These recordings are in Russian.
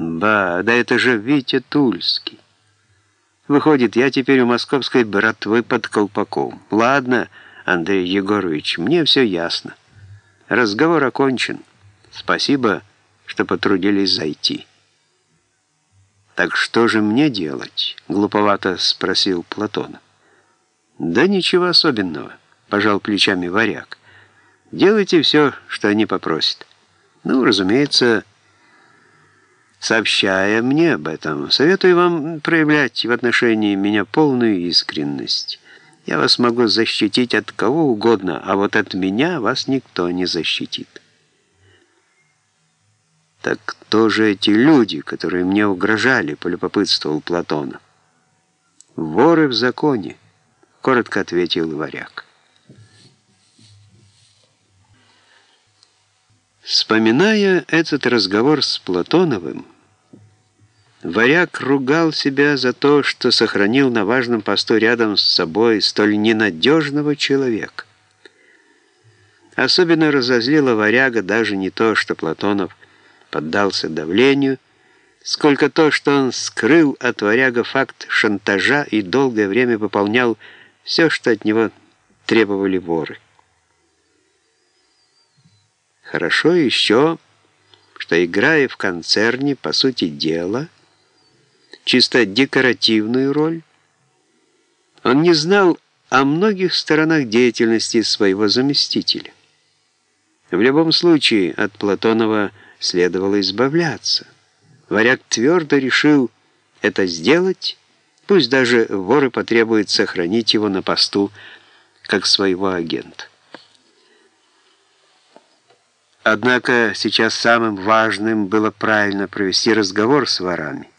Ба, да это же Витя Тульский. Выходит, я теперь у московской братвы под колпаком. Ладно, Андрей Егорович, мне все ясно. Разговор окончен. Спасибо, что потрудились зайти. «Так что же мне делать?» — глуповато спросил Платон. «Да ничего особенного», — пожал плечами варяг. «Делайте все, что они попросят. Ну, разумеется, сообщая мне об этом, советую вам проявлять в отношении меня полную искренность. Я вас могу защитить от кого угодно, а вот от меня вас никто не защитит. Так кто же эти люди, которые мне угрожали, полюбопытствовал Платона. Воры в законе, коротко ответил варяг. Вспоминая этот разговор с Платоновым, Варяг ругал себя за то, что сохранил на важном посту рядом с собой столь ненадежного человека. Особенно разозлило Варяга даже не то, что Платонов поддался давлению, сколько то, что он скрыл от Варяга факт шантажа и долгое время выполнял все, что от него требовали воры. Хорошо еще, что, играя в концерне, по сути дела, чисто декоративную роль, он не знал о многих сторонах деятельности своего заместителя. В любом случае, от Платонова следовало избавляться. Варяг твердо решил это сделать, пусть даже воры потребуют сохранить его на посту как своего агента. Однако сейчас самым важным было правильно провести разговор с ворами.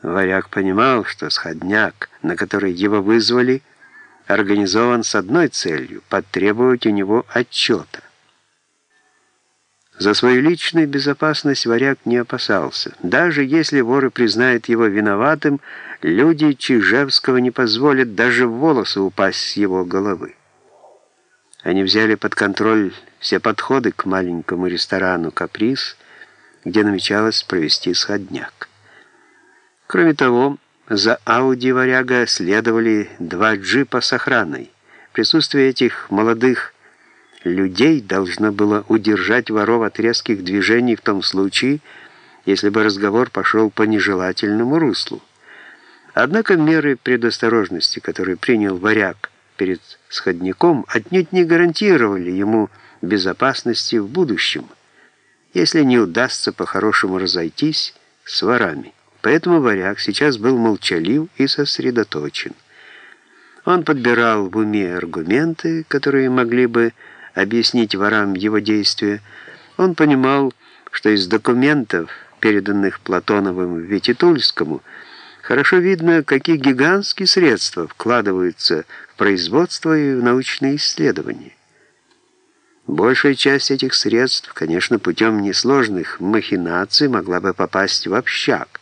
Варяг понимал, что сходняк, на который его вызвали, организован с одной целью – потребовать у него отчета. За свою личную безопасность варяг не опасался. Даже если воры признают его виноватым, люди Чижевского не позволят даже волосы упасть с его головы. Они взяли под контроль все подходы к маленькому ресторану «Каприз», где намечалось провести сходняк. Кроме того, за Ауди «Варяга» следовали два джипа с охраной. Присутствие этих молодых людей должно было удержать воров от резких движений в том случае, если бы разговор пошел по нежелательному руслу. Однако меры предосторожности, которые принял варяг перед сходником, отнюдь не гарантировали ему безопасности в будущем, если не удастся по-хорошему разойтись с ворами. Поэтому варяг сейчас был молчалив и сосредоточен. Он подбирал в уме аргументы, которые могли бы объяснить ворам его действия. Он понимал, что из документов, переданных Платоновым Вититульскому, хорошо видно, какие гигантские средства вкладываются в производство и в научные исследования. Большая часть этих средств, конечно, путем несложных махинаций могла бы попасть в общак,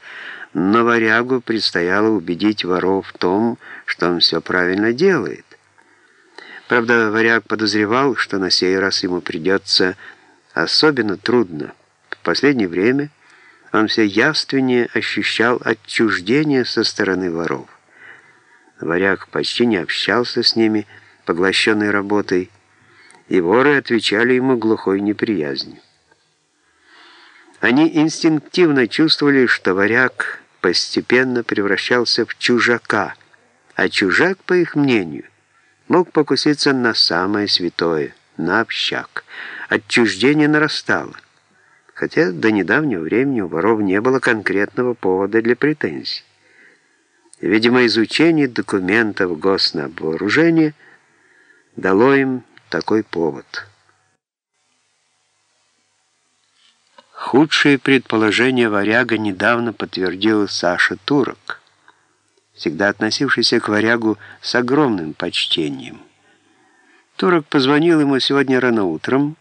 но варягу предстояло убедить воров в том, что он все правильно делает. Правда, варяг подозревал, что на сей раз ему придется особенно трудно. В последнее время он все явственнее ощущал отчуждение со стороны воров. Варяг почти не общался с ними, поглощенный работой, и воры отвечали ему глухой неприязнью. Они инстинктивно чувствовали, что варяг постепенно превращался в чужака, а чужак, по их мнению, мог покуситься на самое святое, на общак. Отчуждение нарастало, хотя до недавнего времени у воров не было конкретного повода для претензий. Видимо, изучение документов госнабооружения дало им такой повод. Худшие предположения варяга недавно подтвердил Саша Турок, всегда относившийся к варягу с огромным почтением. Турок позвонил ему сегодня рано утром,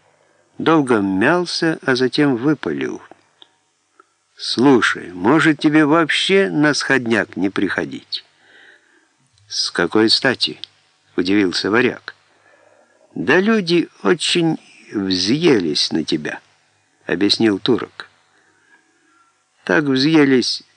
долго мялся, а затем выпалил. «Слушай, может тебе вообще на сходняк не приходить?» «С какой стати?» — удивился варяг. «Да люди очень взъелись на тебя», — объяснил турок. Так взъелись